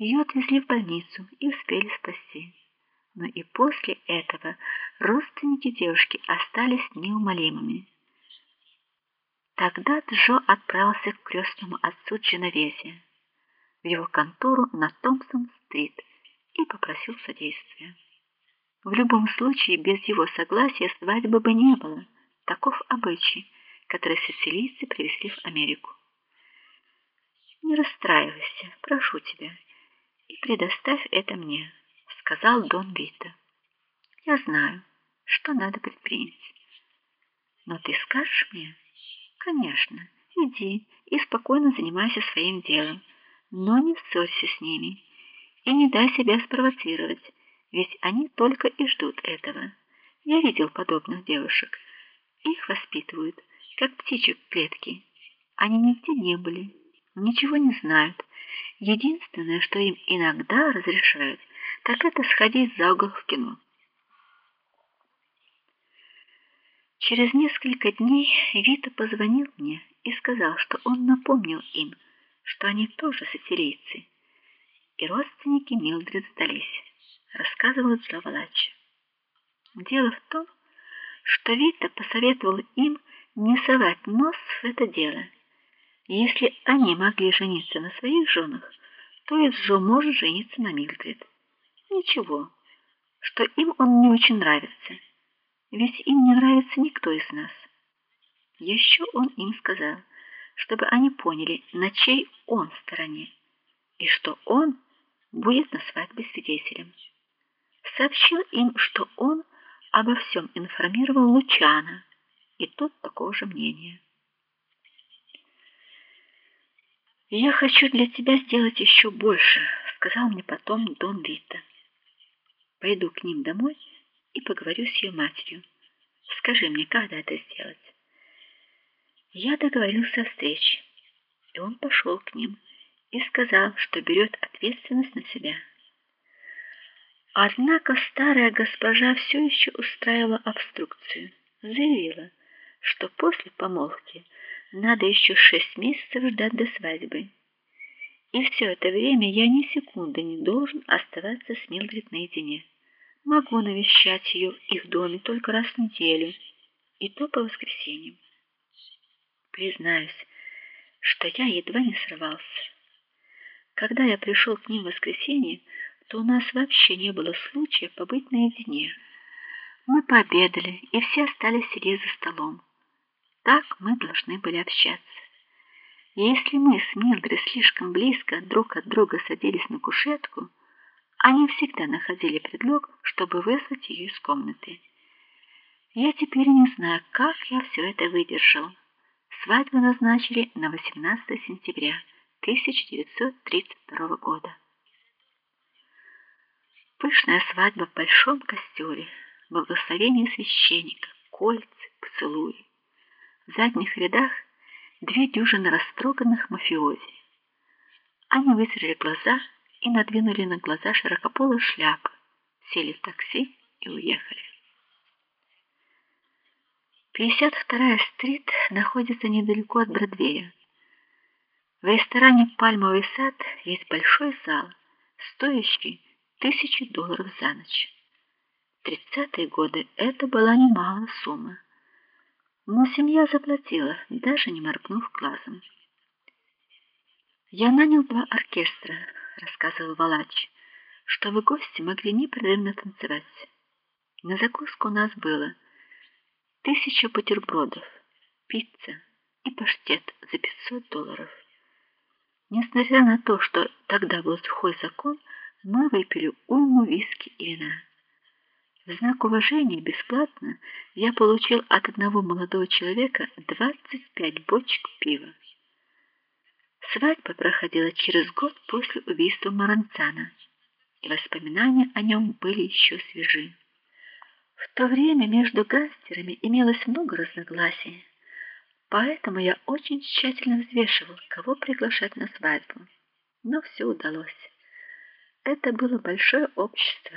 Ее отвезли в больницу и успели спасти. Но и после этого родственники девушки остались неумолимыми. Тогда Джо отправился к крестному отцу Дженовезе в его контору на Томпсон-стрит и попросил содействия. В любом случае без его согласия свадьбы бы не было. Таков обычай, который сицилийцы привезли в Америку. Не расстраивайся, прошу тебя, и предоставь это мне, сказал Дон Вито. Я знаю, что надо предпринять. Но ты скажешь мне? Конечно. Иди и спокойно занимайся своим делом, но не ссорься с ними и не дай себя спровоцировать, ведь они только и ждут этого. Я видел подобных девушек. Их воспитывают как птичек в клетке. Они нигде не были, ничего не знают. Единственное, что им иногда разрешают, так это сходить за угол в кино. Через несколько дней Вита позвонил мне и сказал, что он напомнил им, что они тоже сицилийцы. И родственники Милдред сдались, рассказывал Джавалач. Дело в том, что Вита посоветовал им не совать нос в это дело. Если они могли жениться на своих женах, то и Джо может жениться на Милдред. Ничего, что им он не очень нравится. Ведь им не нравится никто из нас. Еще он им сказал, чтобы они поняли, на чьей он стороне, и что он будет на свадьбе свидетелем. Сообщил им, что он обо всем информировал Лучана, и тот такого же мнения. Я хочу для тебя сделать еще больше, сказал мне потом Дон Вита. Пойду к ним домой и поговорю с ее матерью. Скажи мне, когда это сделать? Я договорился о встрече, и он пошел к ним и сказал, что берет ответственность на себя. Однако старая госпожа все еще устраивала обструкцию. Заявила, что после помолвки надо еще шесть месяцев ждать до свадьбы. И все это время я ни секунды не должен оставаться с Милдред наедине. Могу навещать ее в их доме только раз в неделю, и то по воскресеньям. Признаюсь, что я едва не сорвался. Когда я пришел к ним в воскресенье, то у нас вообще не было случая побыть наедине. Мы пообедали, и все остались сидеть за столом. Так мы должны были общаться. Если мы с Милдред слишком близко друг от друга садились на кушетку, они всегда находили предлог, чтобы вызвать ее из комнаты. Я теперь не знаю, как я все это выдержал. Свадьбу назначили на 18 сентября 1932 года. Пышная свадьба в большом костеле, благословение священника, кольца, поцелуи. В задних рядах две дюжины растроганных мафиози. Они вытерли глаза и надвинули на глаза широкополые шляпы, сели в такси и уехали. 52-я стрит находится недалеко от Бродвея. В ресторане Пальмовый сад есть большой зал, стоящий тысячи долларов за ночь. В 30-е годы это была немалая сумма. Но семья заплатила, даже не моргнув глазом. Я нанял два оркестра, рассказывал Валач, чтобы гости могли непрерывно танцевать. На закуску у нас было тысяча бутербродов, пицца и паштет за 500 долларов. Несмотря на то, что тогда был сухой закон, мы выпили уйму виски и вина. В знак уважения бесплатно я получил от одного молодого человека 25 бочек пива. Свадьба проходила через год после убийства Маранцана, и воспоминания о нем были еще свежи. В то время между гангстерами имелось много разногласий, поэтому я очень тщательно взвешивал, кого приглашать на свадьбу. Но все удалось. Это было большое общество,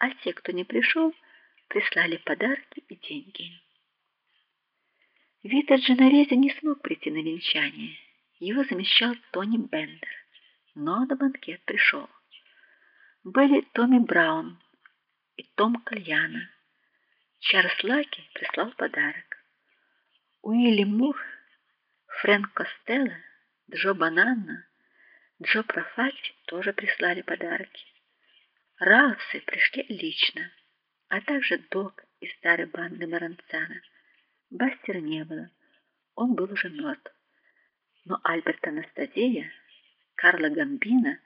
а те, кто не пришел, прислали подарки и деньги. Вита Дженовези не смог прийти на венчание его замещал Тони Бендер. но на банкет пришел. Были Томми Браун и Том Кальяна. Чарльз Лаки прислал подарок. Уилли Мур, Фрэнк Костелло, Джо Банана, Джо Профачи тоже прислали подарки. Раусы пришли лично, а также Док из старой банды Маранцана. Бастера не было. Он был уже мертв. Но Альберт Анастасия, Карло Гамбино,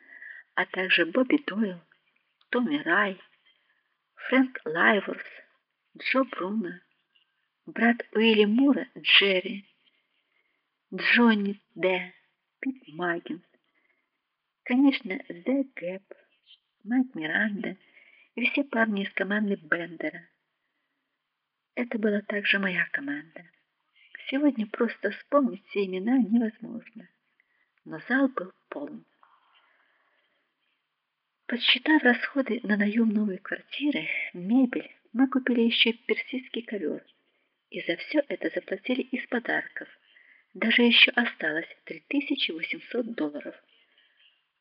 а также Бобби Дойл, Томми Рай, Фрэнк Лайворс, Джо Бруно, брат Уилли Мура Джерри, Джонни Д, Пит Магинс, конечно, The Gap, Майк Миранда и все парни из команды Бендера. Это была также моя команда. Сегодня просто вспомнить все имена невозможно, но зал был полон. Подсчитав расходы на наем новой квартиры, мебель, мы купили еще персидский ковер, и за все это заплатили из подарков. Даже еще осталось 3800 долларов.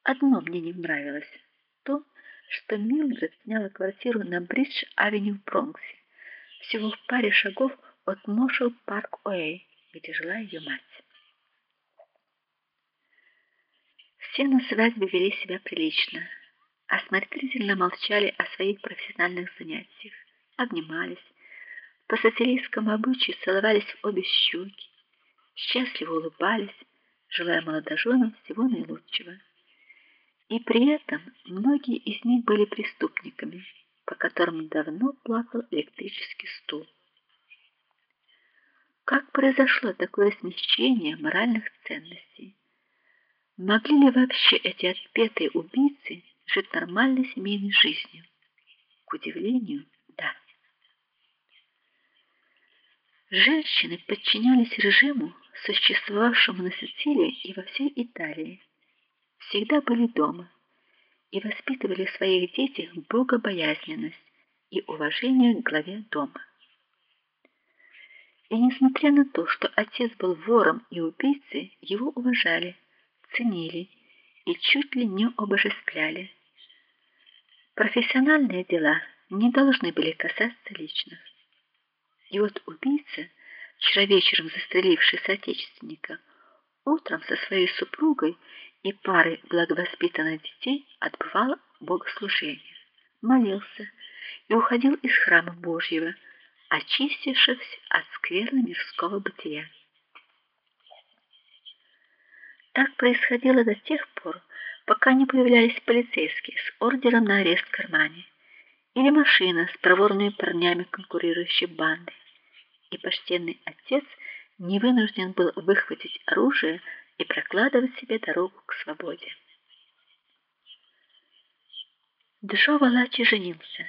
Одно мне не нравилось что Милдред сняла квартиру на Бридж-авеню в Бронксе, всего в паре шагов от Мошел Парк Уэй, где жила ее мать. Все на свадьбе вели себя прилично, осмотрительно молчали о своих профессиональных занятиях, обнимались, по сицилийскому обычаю целовались в обе щеки, счастливо улыбались, желая молодоженам всего наилучшего. И при этом многие из них были преступниками, по которым давно плакал электрический стул. Как произошло такое смещение моральных ценностей? Могли ли вообще эти отпетые убийцы жить нормальной семейной жизнью? К удивлению, да. Женщины подчинялись режиму, существовавшему на Сицилии и во всей Италии. Всегда были дома и воспитывали в своих детях богобоязненность и уважение к главе дома. И несмотря на то, что отец был вором и убийцей, его уважали, ценили и чуть ли не обожествляли. Профессиональные дела не должны были касаться личных. И вот убийца, вчера вечером застреливший соотечественника, утром со своей супругой и парой благовоспитанных детей отбывал богослужение, молился и уходил из храма Божьего очистившись от скверны мирского бытия. Так происходило до тех пор, пока не появлялись полицейские с ордером на арест кармане или машина с проворными парнями конкурирующей банды, и почтенный отец не вынужден был выхватить оружие и прокладывать себе дорогу к свободе. Джо Валачи женился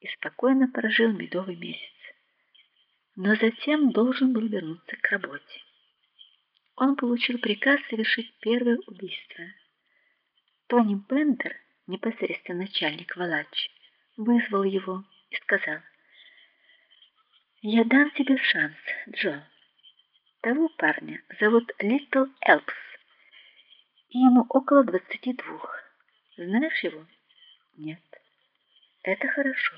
и спокойно прожил медовый месяц но затем должен был вернуться к работе. Он получил приказ совершить первое убийство. Тони Бендер, непосредственно начальник Валач, вызвал его и сказал: "Я дам тебе шанс, Джо. Того парня зовут Литл Элпс, и ему около двадцати двух. Знаешь его?" "Нет." "Это хорошо.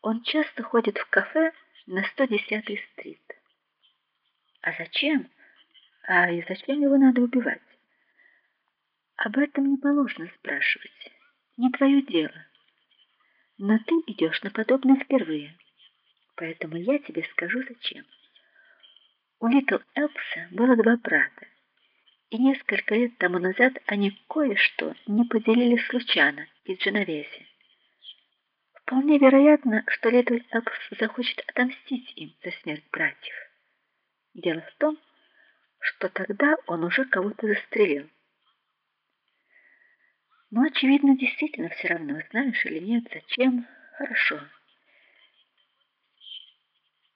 Он часто ходит в кафе на 110-й стрит. А зачем? А и зачем его надо убивать? Об этом не положено спрашивать. Не твое дело. Но ты идешь на подобное впервые. Поэтому я тебе скажу зачем. У Литл Элпса было два брата. И несколько лет тому назад они кое-что не поделили случайно из Дженовеси. Вполне вероятно, что Литл Элпс захочет отомстить им за смерть братьев. Дело в том, что тогда он уже кого-то застрелил. Но очевидно, действительно все равно, знаешь или нет, зачем? Хорошо.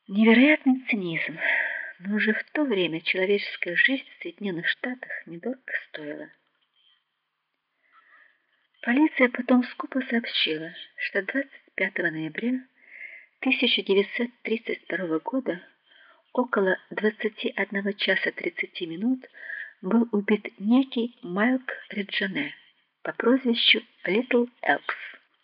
Невероятный цинизм. Но уже в то время человеческая жизнь в Соединенных Штатах недорого стоила. Полиция потом скупо сообщила, что 25 ноября 1932 года около 21 часа 30 минут был убит некий Майк Реджане по прозвищу Литл Элкс.